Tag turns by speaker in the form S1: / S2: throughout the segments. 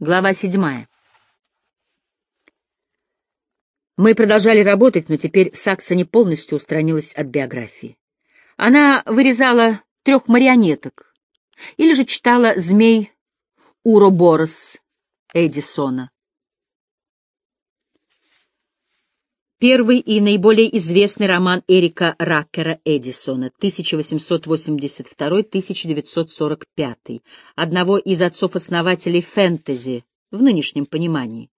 S1: Глава седьмая. Мы продолжали работать, но теперь Сакса не полностью устранилась от биографии. Она вырезала трех марионеток или же читала «Змей Уроборос» Эдисона. Первый и наиболее известный роман Эрика Раккера Эдисона 1882-1945, одного из отцов-основателей фэнтези в нынешнем понимании.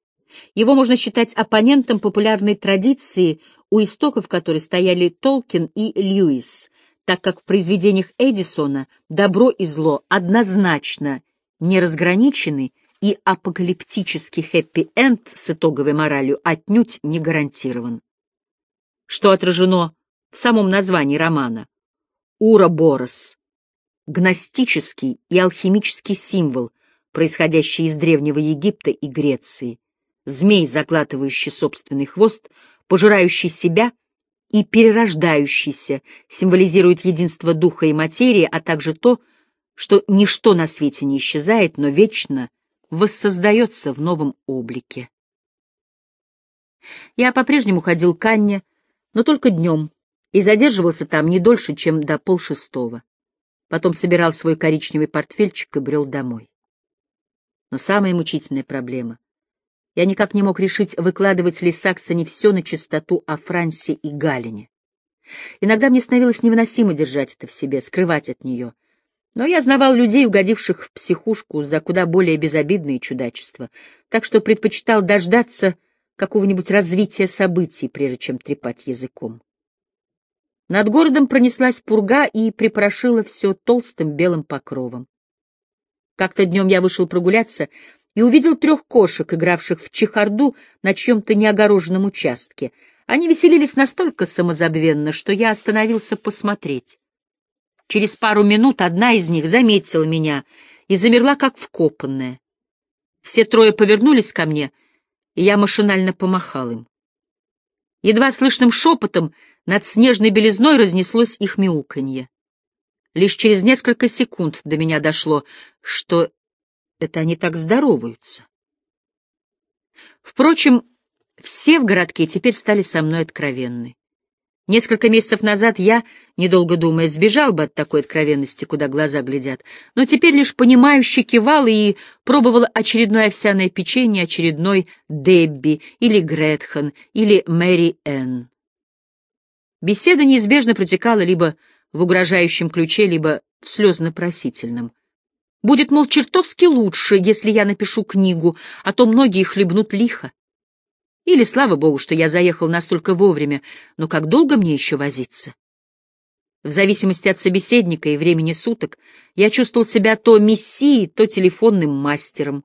S1: Его можно считать оппонентом популярной традиции, у истоков которой стояли Толкин и Льюис, так как в произведениях Эдисона добро и зло однозначно не разграничены и апокалиптический хэппи-энд с итоговой моралью отнюдь не гарантирован. Что отражено в самом названии романа? Ура-Борос — гностический и алхимический символ, происходящий из Древнего Египта и Греции, змей, заглатывающий собственный хвост, пожирающий себя и перерождающийся, символизирует единство духа и материи, а также то, что ничто на свете не исчезает, но вечно — воссоздается в новом облике. Я по-прежнему ходил к Анне, но только днем, и задерживался там не дольше, чем до полшестого. Потом собирал свой коричневый портфельчик и брел домой. Но самая мучительная проблема — я никак не мог решить, выкладывать ли Саксоне все на чистоту о Франсе и Галине. Иногда мне становилось невыносимо держать это в себе, скрывать от нее — но я знавал людей, угодивших в психушку за куда более безобидные чудачества, так что предпочитал дождаться какого-нибудь развития событий, прежде чем трепать языком. Над городом пронеслась пурга и припорошила все толстым белым покровом. Как-то днем я вышел прогуляться и увидел трех кошек, игравших в чехарду на чьем-то неогороженном участке. Они веселились настолько самозабвенно, что я остановился посмотреть. Через пару минут одна из них заметила меня и замерла, как вкопанная. Все трое повернулись ко мне, и я машинально помахал им. Едва слышным шепотом над снежной белизной разнеслось их мяуканье. Лишь через несколько секунд до меня дошло, что это они так здороваются. Впрочем, все в городке теперь стали со мной откровенны. Несколько месяцев назад я, недолго думая, сбежал бы от такой откровенности, куда глаза глядят, но теперь лишь понимающе кивал и пробовал очередное овсяное печенье, очередной Дебби или Гретхен или Мэри Энн. Беседа неизбежно протекала либо в угрожающем ключе, либо в слезно-просительном. Будет, мол, чертовски лучше, если я напишу книгу, а то многие хлебнут лихо. Или, слава богу, что я заехал настолько вовремя, но как долго мне еще возиться? В зависимости от собеседника и времени суток я чувствовал себя то мессией, то телефонным мастером.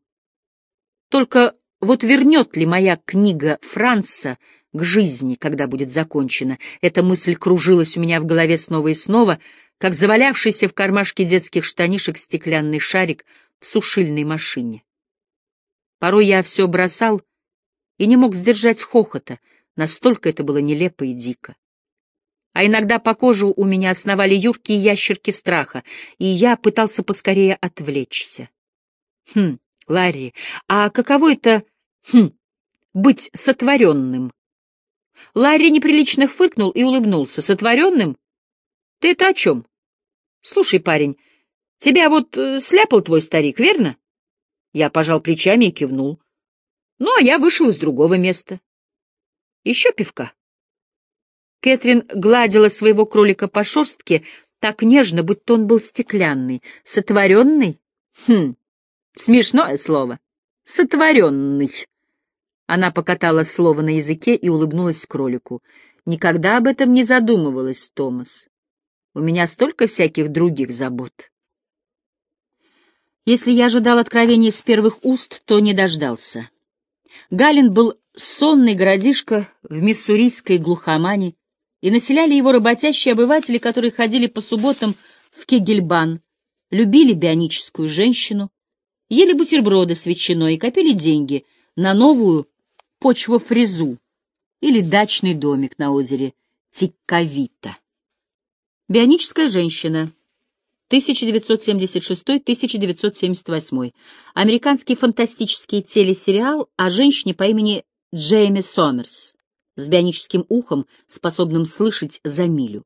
S1: Только вот вернет ли моя книга Франца к жизни, когда будет закончена, эта мысль кружилась у меня в голове снова и снова, как завалявшийся в кармашке детских штанишек стеклянный шарик в сушильной машине. Порой я все бросал — и не мог сдержать хохота, настолько это было нелепо и дико. А иногда по коже у меня основали юркие ящерки страха, и я пытался поскорее отвлечься. Хм, Ларри, а каково это, хм, быть сотворенным? Ларри неприлично фыркнул и улыбнулся. Сотворенным? Ты это о чем? Слушай, парень, тебя вот э, сляпал твой старик, верно? Я пожал плечами и кивнул. Ну, а я вышел из другого места. Еще пивка. Кэтрин гладила своего кролика по шерстке так нежно, будто он был стеклянный. Сотворенный? Хм, смешное слово. Сотворенный. Она покатала слово на языке и улыбнулась кролику. Никогда об этом не задумывалась, Томас. У меня столько всяких других забот. Если я ожидал откровения с первых уст, то не дождался. Галин был сонный городишко в миссурийской глухомане, и населяли его работящие обыватели, которые ходили по субботам в Кегельбан, любили бионическую женщину, ели бутерброды с ветчиной и копили деньги на новую почвофрезу или дачный домик на озере Тиккавита. Бионическая женщина 1976-1978. Американский фантастический телесериал о женщине по имени Джейми Сомерс с бионическим ухом, способным слышать за милю.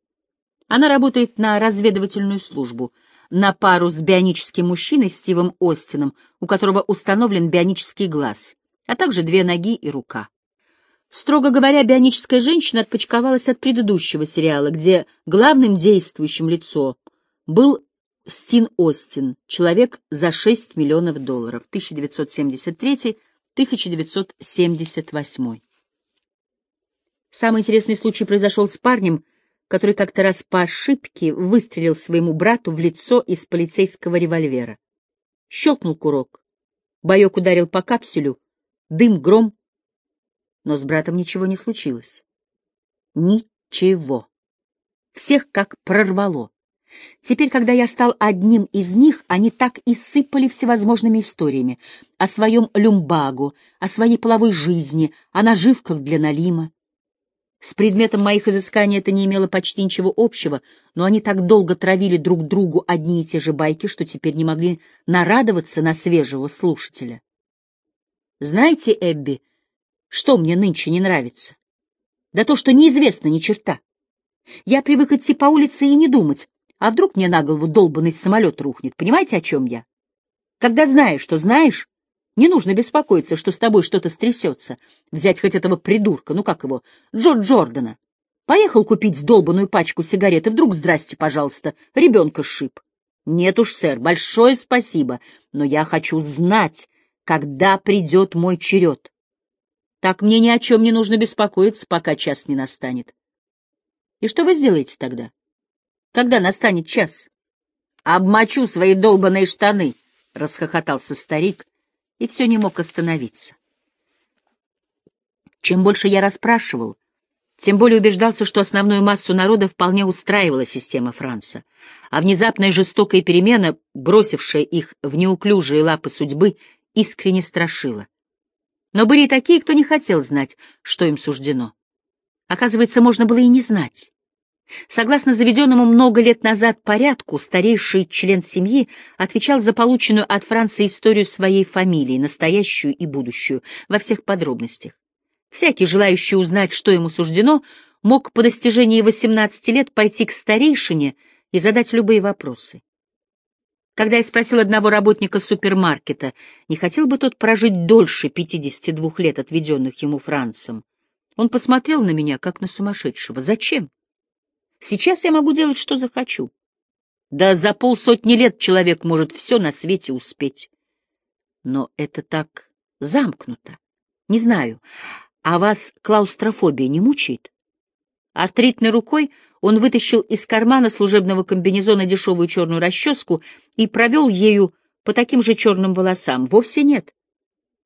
S1: Она работает на разведывательную службу, на пару с бионическим мужчиной Стивом Остином, у которого установлен бионический глаз, а также две ноги и рука. Строго говоря, бионическая женщина отпочковалась от предыдущего сериала, где главным действующим лицо был Стин Остин, человек за 6 миллионов долларов, 1973-1978. Самый интересный случай произошел с парнем, который как-то раз по ошибке выстрелил своему брату в лицо из полицейского револьвера. Щелкнул курок. Боек ударил по капсюлю. Дым, гром. Но с братом ничего не случилось. Ничего. Всех как прорвало. Теперь, когда я стал одним из них, они так и сыпали всевозможными историями о своем люмбагу, о своей половой жизни, о наживках для налима. С предметом моих изысканий это не имело почти ничего общего, но они так долго травили друг другу одни и те же байки, что теперь не могли нарадоваться на свежего слушателя. Знаете, Эбби, что мне нынче не нравится? Да то, что неизвестно ни черта. Я привык идти по улице и не думать, а вдруг мне на голову долбанный самолет рухнет? Понимаете, о чем я? Когда знаешь, что знаешь, не нужно беспокоиться, что с тобой что-то стрясется. Взять хоть этого придурка, ну как его, Джо Джордана. Поехал купить долбанную пачку сигарет, и вдруг, здрасте, пожалуйста, ребенка шип. Нет уж, сэр, большое спасибо, но я хочу знать, когда придет мой черед. Так мне ни о чем не нужно беспокоиться, пока час не настанет. И что вы сделаете тогда? Когда настанет час? Обмочу свои долбаные штаны, — расхохотался старик и все не мог остановиться. Чем больше я расспрашивал, тем более убеждался, что основную массу народа вполне устраивала система Франца, а внезапная жестокая перемена, бросившая их в неуклюжие лапы судьбы, искренне страшила. Но были и такие, кто не хотел знать, что им суждено. Оказывается, можно было и не знать. Согласно заведенному много лет назад порядку, старейший член семьи отвечал за полученную от Франции историю своей фамилии, настоящую и будущую, во всех подробностях. Всякий, желающий узнать, что ему суждено, мог по достижении 18 лет пойти к старейшине и задать любые вопросы. Когда я спросил одного работника супермаркета, не хотел бы тот прожить дольше 52 лет, отведенных ему Францем, он посмотрел на меня, как на сумасшедшего. «Зачем?» Сейчас я могу делать, что захочу. Да за полсотни лет человек может все на свете успеть. Но это так замкнуто. Не знаю, а вас клаустрофобия не мучает? Артритной рукой он вытащил из кармана служебного комбинезона дешевую черную расческу и провел ею по таким же черным волосам. Вовсе нет.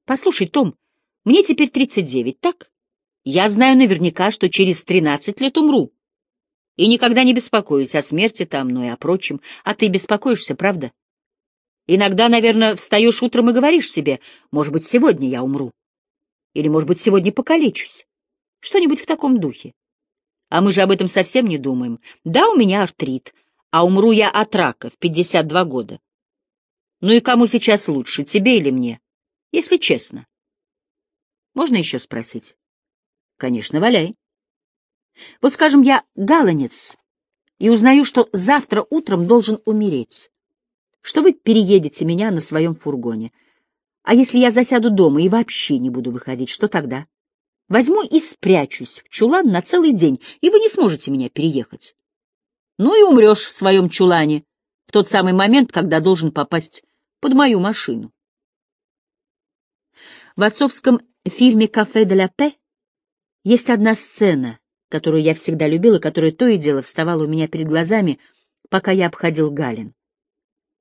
S1: Послушай, Том, мне теперь 39, так? Я знаю наверняка, что через 13 лет умру. И никогда не беспокоюсь о смерти там, но и о прочем. А ты беспокоишься, правда? Иногда, наверное, встаешь утром и говоришь себе, может быть, сегодня я умру. Или, может быть, сегодня покалечусь. Что-нибудь в таком духе. А мы же об этом совсем не думаем. Да, у меня артрит, а умру я от рака в 52 года. Ну и кому сейчас лучше, тебе или мне? Если честно. Можно еще спросить? Конечно, валяй. Вот, скажем, я галанец и узнаю, что завтра утром должен умереть, что вы переедете меня на своем фургоне. А если я засяду дома и вообще не буду выходить, что тогда? Возьму и спрячусь в чулан на целый день, и вы не сможете меня переехать. Ну и умрешь в своем чулане в тот самый момент, когда должен попасть под мою машину. В отцовском фильме «Кафе де ла Пе» есть одна сцена, которую я всегда любил и которая то и дело вставала у меня перед глазами, пока я обходил Галин.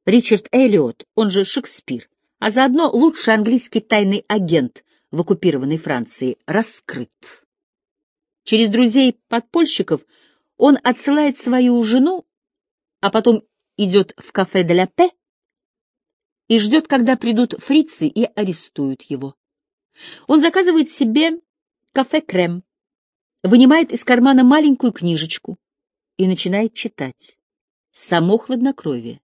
S1: Ричард Эллиот, он же Шекспир, а заодно лучший английский тайный агент в оккупированной Франции, раскрыт. Через друзей-подпольщиков он отсылает свою жену, а потом идет в кафе де ла Пе и ждет, когда придут фрицы и арестуют его. Он заказывает себе кафе-крем, вынимает из кармана маленькую книжечку и начинает читать. Само хладнокровие.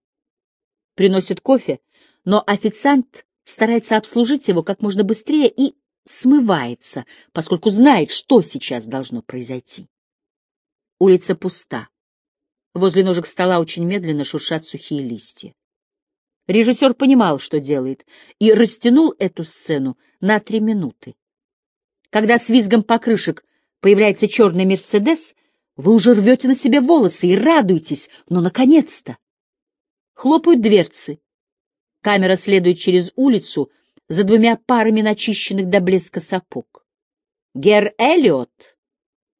S1: приносит кофе, но официант старается обслужить его как можно быстрее и смывается, поскольку знает, что сейчас должно произойти. Улица пуста. Возле ножек стола очень медленно шуршат сухие листья. Режиссер понимал, что делает, и растянул эту сцену на три минуты. Когда с визгом покрышек появляется черный «Мерседес», вы уже рвете на себе волосы и радуетесь, но наконец-то! Хлопают дверцы. Камера следует через улицу за двумя парами начищенных до блеска сапог. Гер Эллиот,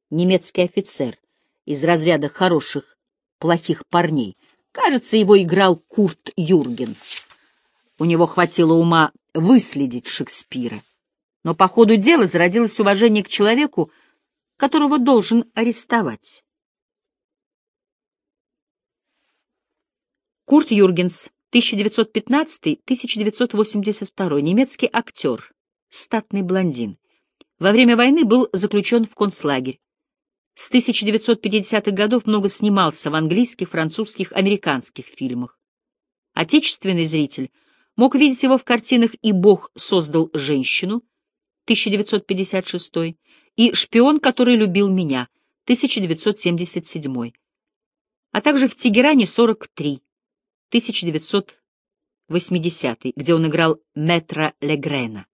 S1: немецкий офицер, из разряда хороших, плохих парней, кажется, его играл Курт Юргенс. У него хватило ума выследить Шекспира. Но по ходу дела зародилось уважение к человеку, которого должен арестовать. Курт Юргенс, 1915-1982, немецкий актер, статный блондин. Во время войны был заключен в концлагерь. С 1950-х годов много снимался в английских, французских, американских фильмах. Отечественный зритель мог видеть его в картинах «И Бог создал женщину» 1956 и «Шпион, который любил меня» 1977, а также в «Тегеране 43» 1980, где он играл Метра Легрена.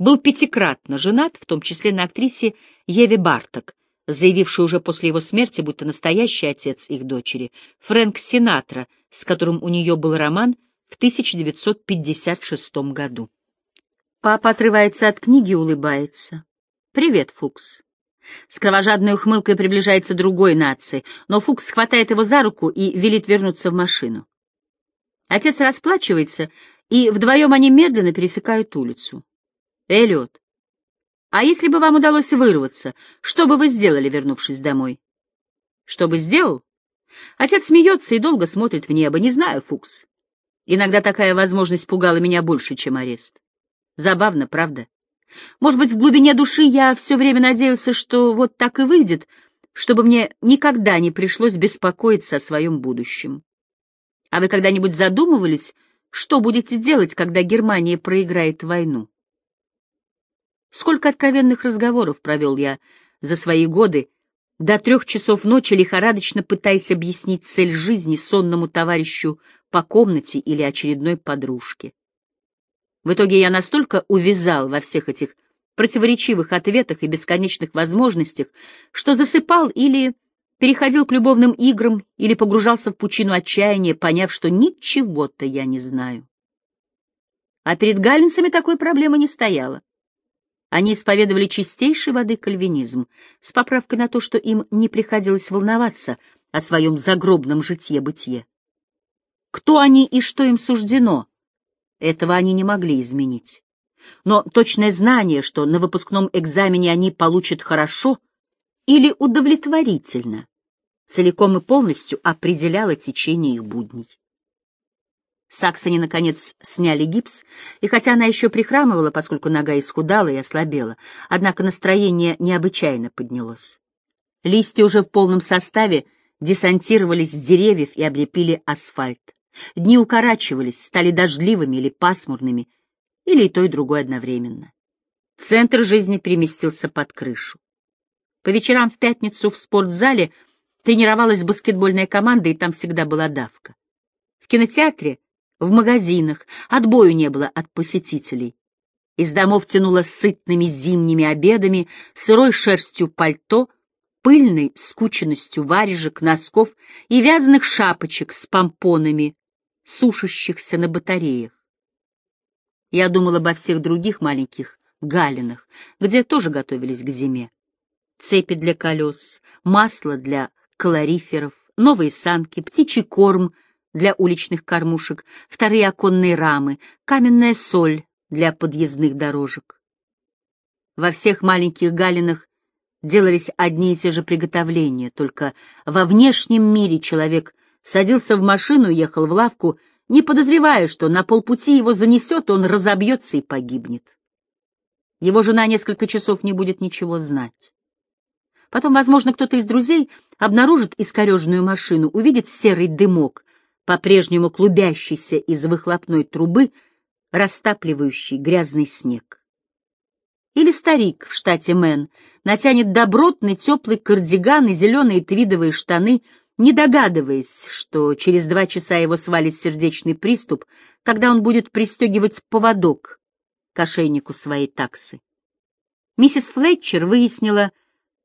S1: Был пятикратно женат, в том числе на актрисе Еве Барток, заявившей уже после его смерти, будто настоящий отец их дочери, Фрэнк Синатра, с которым у нее был роман в 1956 году. Папа отрывается от книги и улыбается. «Привет, Фукс». С кровожадной ухмылкой приближается другой нации, но Фукс хватает его за руку и велит вернуться в машину. Отец расплачивается, и вдвоем они медленно пересекают улицу. Эллиот, а если бы вам удалось вырваться, что бы вы сделали, вернувшись домой? Что бы сделал? Отец смеется и долго смотрит в небо. Не знаю, Фукс. Иногда такая возможность пугала меня больше, чем арест. Забавно, правда? Может быть, в глубине души я все время надеялся, что вот так и выйдет, чтобы мне никогда не пришлось беспокоиться о своем будущем. А вы когда-нибудь задумывались, что будете делать, когда Германия проиграет войну? Сколько откровенных разговоров провел я за свои годы, до трех часов ночи лихорадочно пытаясь объяснить цель жизни сонному товарищу по комнате или очередной подружке. В итоге я настолько увязал во всех этих противоречивых ответах и бесконечных возможностях, что засыпал или переходил к любовным играм или погружался в пучину отчаяния, поняв, что ничего-то я не знаю. А перед галлинцами такой проблемы не стояло. Они исповедовали чистейшей воды кальвинизм, с поправкой на то, что им не приходилось волноваться о своем загробном житье-бытие. Кто они и что им суждено, этого они не могли изменить. Но точное знание, что на выпускном экзамене они получат хорошо или удовлетворительно, целиком и полностью определяло течение их будней. Саксони, наконец, сняли гипс, и хотя она еще прихрамывала, поскольку нога исхудала и ослабела, однако настроение необычайно поднялось. Листья уже в полном составе десантировались с деревьев и облепили асфальт. Дни укорачивались, стали дождливыми или пасмурными, или и то, и другое одновременно. Центр жизни переместился под крышу. По вечерам в пятницу в спортзале тренировалась баскетбольная команда, и там всегда была давка. В кинотеатре, в магазинах отбою не было от посетителей. Из домов тянуло сытными зимними обедами, сырой шерстью пальто, пыльной скученностью варежек, носков и вязаных шапочек с помпонами, сушащихся на батареях. Я думал обо всех других маленьких галинах, где тоже готовились к зиме. Цепи для колес, масло для калориферов, новые санки, птичий корм для уличных кормушек, вторые оконные рамы, каменная соль для подъездных дорожек. Во всех маленьких галинах делались одни и те же приготовления, только во внешнем мире человек садился в машину и ехал в лавку, не подозревая, что на полпути его занесет, он разобьется и погибнет. Его жена несколько часов не будет ничего знать. Потом, возможно, кто-то из друзей обнаружит искореженную машину, увидит серый дымок, по-прежнему клубящийся из выхлопной трубы, растапливающий грязный снег. Или старик в штате Мэн натянет добротный теплый кардиган и зеленые твидовые штаны, не догадываясь, что через два часа его свалит сердечный приступ, когда он будет пристегивать поводок к ошейнику своей таксы. Миссис Флетчер выяснила,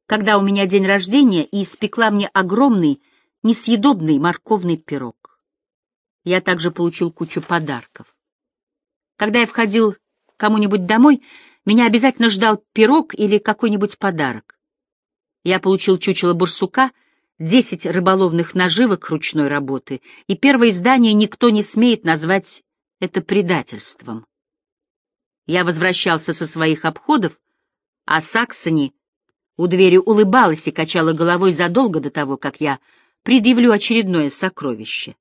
S1: когда у меня день рождения, и испекла мне огромный, несъедобный морковный пирог. Я также получил кучу подарков. Когда я входил кому-нибудь домой, меня обязательно ждал пирог или какой-нибудь подарок. Я получил чучело бурсука, десять рыболовных наживок ручной работы, и первое издание никто не смеет назвать это предательством. Я возвращался со своих обходов, а Саксони у двери улыбалась и качала головой задолго до того, как я предъявлю очередное сокровище.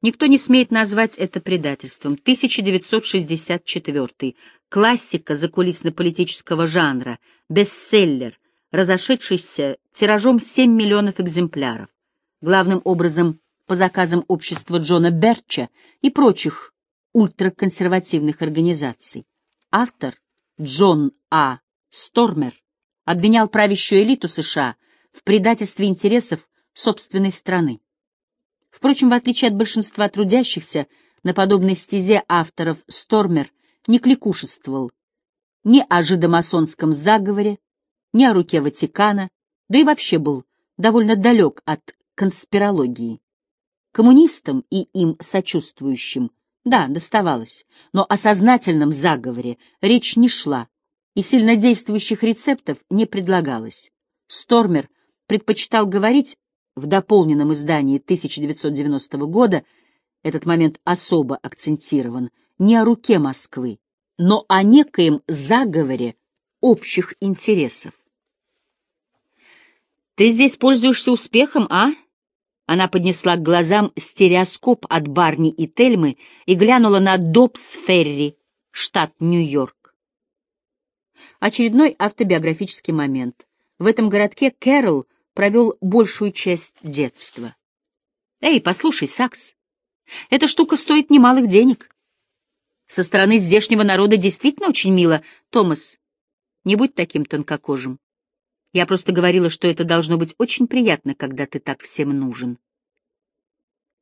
S1: Никто не смеет назвать это предательством. 1964. Классика закулисно-политического жанра, бестселлер, разошедшийся тиражом 7 миллионов экземпляров, главным образом по заказам общества Джона Берча и прочих ультраконсервативных организаций. Автор Джон А. Стормер обвинял правящую элиту США в предательстве интересов собственной страны. Впрочем, в отличие от большинства трудящихся, на подобной стезе авторов Стормер не кликушествовал ни о жидомасонском заговоре, ни о руке Ватикана, да и вообще был довольно далек от конспирологии. Коммунистам и им сочувствующим, да, доставалось, но о сознательном заговоре речь не шла, и сильнодействующих рецептов не предлагалось. Стормер предпочитал говорить в дополненном издании 1990 года, этот момент особо акцентирован, не о руке Москвы, но о некоем заговоре общих интересов. «Ты здесь пользуешься успехом, а?» Она поднесла к глазам стереоскоп от Барни и Тельмы и глянула на Добс-Ферри, штат Нью-Йорк. Очередной автобиографический момент. В этом городке Кэрол провел большую часть детства. «Эй, послушай, Сакс, эта штука стоит немалых денег. Со стороны здешнего народа действительно очень мило. Томас, не будь таким тонкокожим. Я просто говорила, что это должно быть очень приятно, когда ты так всем нужен».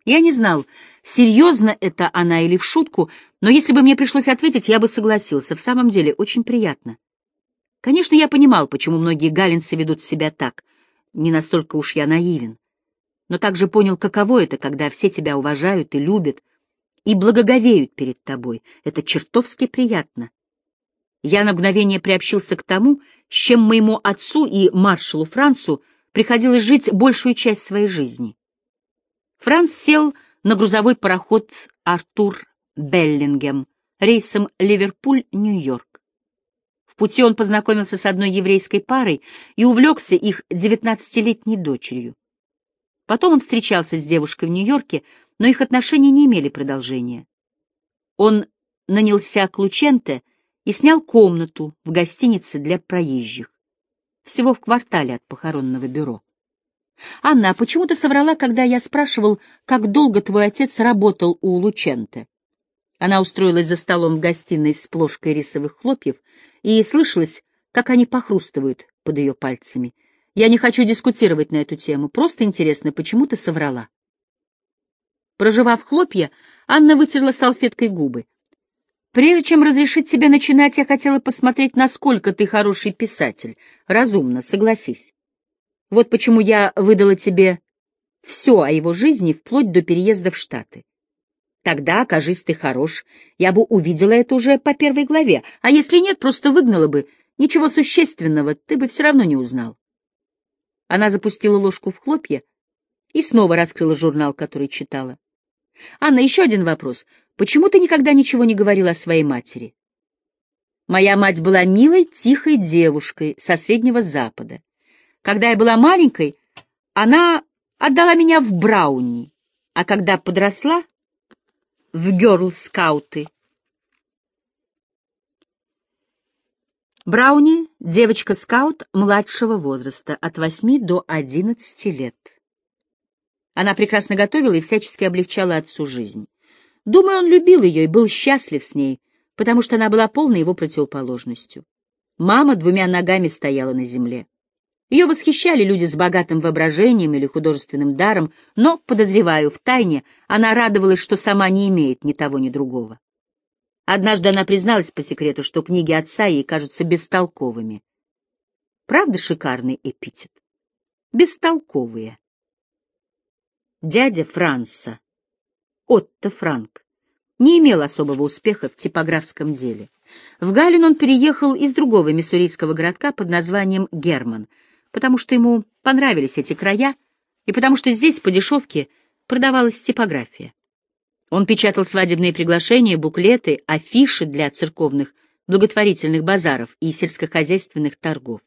S1: Я не знал, серьезно это она или в шутку, но если бы мне пришлось ответить, я бы согласился. В самом деле, очень приятно. Конечно, я понимал, почему многие галинцы ведут себя так. Не настолько уж я наивен. Но также понял, каково это, когда все тебя уважают и любят, и благоговеют перед тобой. Это чертовски приятно. Я на мгновение приобщился к тому, с чем моему отцу и маршалу Франсу приходилось жить большую часть своей жизни. Франц сел на грузовой пароход «Артур Беллингем» рейсом Ливерпуль-Нью-Йорк пути он познакомился с одной еврейской парой и увлекся их девятнадцатилетней дочерью. Потом он встречался с девушкой в Нью-Йорке, но их отношения не имели продолжения. Он нанялся к Лученте и снял комнату в гостинице для проезжих, всего в квартале от похоронного бюро. «Анна, а почему ты соврала, когда я спрашивал, как долго твой отец работал у Лученте?» Она устроилась за столом в гостиной с плошкой рисовых хлопьев и слышалось, как они похрустывают под ее пальцами. Я не хочу дискутировать на эту тему, просто интересно, почему ты соврала. Проживав хлопья, Анна вытерла салфеткой губы. Прежде чем разрешить тебе начинать, я хотела посмотреть, насколько ты хороший писатель. Разумно, согласись. Вот почему я выдала тебе все о его жизни вплоть до переезда в Штаты. Тогда, окажись ты хорош, я бы увидела это уже по первой главе, а если нет, просто выгнала бы. Ничего существенного ты бы все равно не узнал. Она запустила ложку в хлопья и снова раскрыла журнал, который читала. «Анна, еще один вопрос. Почему ты никогда ничего не говорила о своей матери?» «Моя мать была милой, тихой девушкой со Среднего Запада. Когда я была маленькой, она отдала меня в Брауни, а когда подросла, в герл-скауты. Брауни — девочка-скаут младшего возраста, от 8 до 11 лет. Она прекрасно готовила и всячески облегчала отцу жизнь. Думаю, он любил ее и был счастлив с ней, потому что она была полной его противоположностью. Мама двумя ногами стояла на земле. Ее восхищали люди с богатым воображением или художественным даром, но, подозреваю, в тайне она радовалась, что сама не имеет ни того, ни другого. Однажды она призналась по секрету, что книги отца ей кажутся бестолковыми. Правда шикарный эпитет? Бестолковые. Дядя Франца, Отто Франк, не имел особого успеха в типографском деле. В Галин он переехал из другого миссурийского городка под названием Герман, потому что ему понравились эти края и потому что здесь по дешевке продавалась типография. Он печатал свадебные приглашения, буклеты, афиши для церковных, благотворительных базаров и сельскохозяйственных торгов.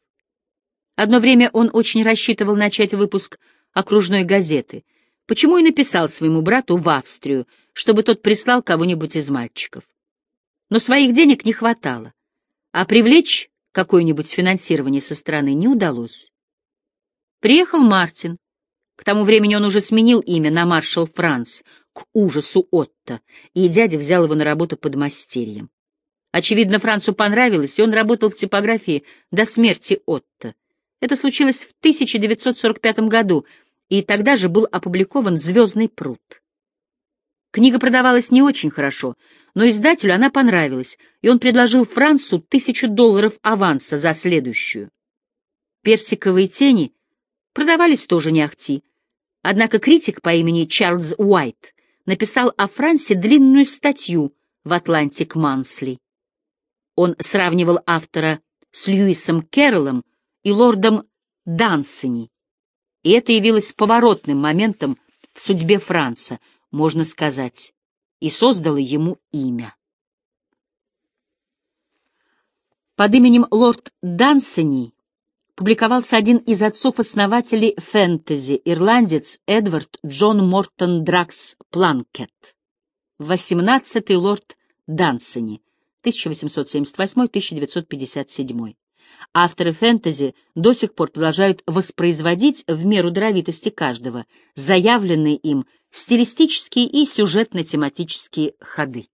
S1: Одно время он очень рассчитывал начать выпуск окружной газеты, почему и написал своему брату в Австрию, чтобы тот прислал кого-нибудь из мальчиков. Но своих денег не хватало, а привлечь какое-нибудь финансирование со стороны не удалось. Приехал Мартин. К тому времени он уже сменил имя на маршал Франц, к ужасу Отто, и дядя взял его на работу под мастерьем. Очевидно, Францу понравилось, и он работал в типографии до смерти Отто. Это случилось в 1945 году, и тогда же был опубликован «Звездный пруд». Книга продавалась не очень хорошо, но издателю она понравилась, и он предложил Францу тысячу долларов аванса за следующую. «Персиковые тени» продавались тоже не ахти, однако критик по имени Чарльз Уайт написал о Франсе длинную статью в «Атлантик Мансли». Он сравнивал автора с Льюисом Кэрроллом и лордом Дансени, и это явилось поворотным моментом в судьбе Франца, можно сказать, и создало ему имя. Под именем лорд Дансени публиковался один из отцов-основателей фэнтези, ирландец Эдвард Джон Мортон Дракс Планкет, 18-й лорд Дансени, 1878-1957. Авторы фэнтези до сих пор продолжают воспроизводить в меру даровитости каждого заявленные им стилистические и сюжетно-тематические ходы.